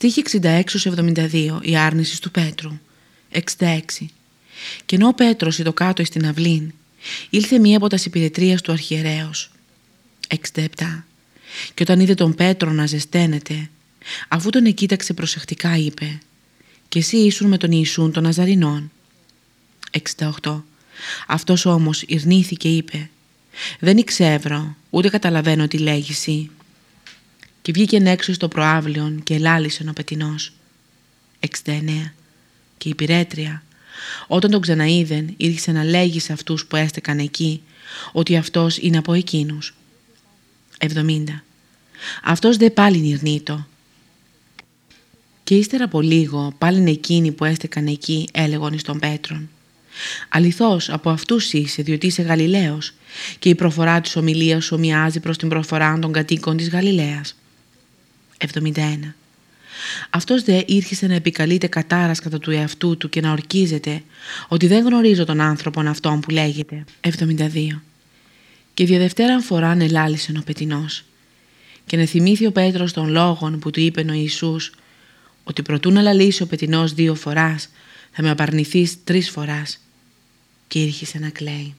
Στίχη 66-72 η άρνησης του Πέτρου. 66. Και ενώ ο Πέτρος το κάτω στην αυλήν, ήλθε μία από τας υπηρετρίας του αρχιερέως. 67. Και όταν είδε τον Πέτρο να ζεσταίνεται, αφού τον εκοίταξε προσεκτικά είπε «Και εσύ ήσουν με τον Ιησούν των Ναζαρινών». 68. Αυτός όμως ειρνήθηκε και είπε «Δεν ήξευρω, ούτε καταλαβαίνω τι λέγεις εσύ». Και βγήκε έξω στο προάβλιον και ελάλησε ο πετινός. 69. Και η πυρέτρια, όταν τον ξαναείδεν, ήρθε να λέγει σε αυτούς που έστεκαν εκεί ότι αυτός είναι από εκείνους. 70. Αυτός δε πάλι νυρνήτο. Και ύστερα από λίγο πάλι εκείνοι που έστεκαν εκεί έλεγον εις τον Πέτρον. Αληθώς από αυτούς είσαι διότι είσαι Γαλιλαίος και η προφορά της ομιλίας ομοιάζει προς την προφορά των κατοίκων της Γαλιλαίας. 71. Αυτός δε ήρχισε να επικαλείται κατάρας κατά του εαυτού του και να ορκίζεται ότι δεν γνωρίζω τον άνθρωπον αυτόν που λέγεται. 72. Και δια δευτέραν φορά ελάλησε ο πετινός και να θυμήθη ο Πέτρος των λόγων που του είπε ο Ιησούς ότι προτού να λαλήσει ο πετινός δύο φοράς θα με απαρνηθείς τρεις φοράς και ήρχισε να κλαίει.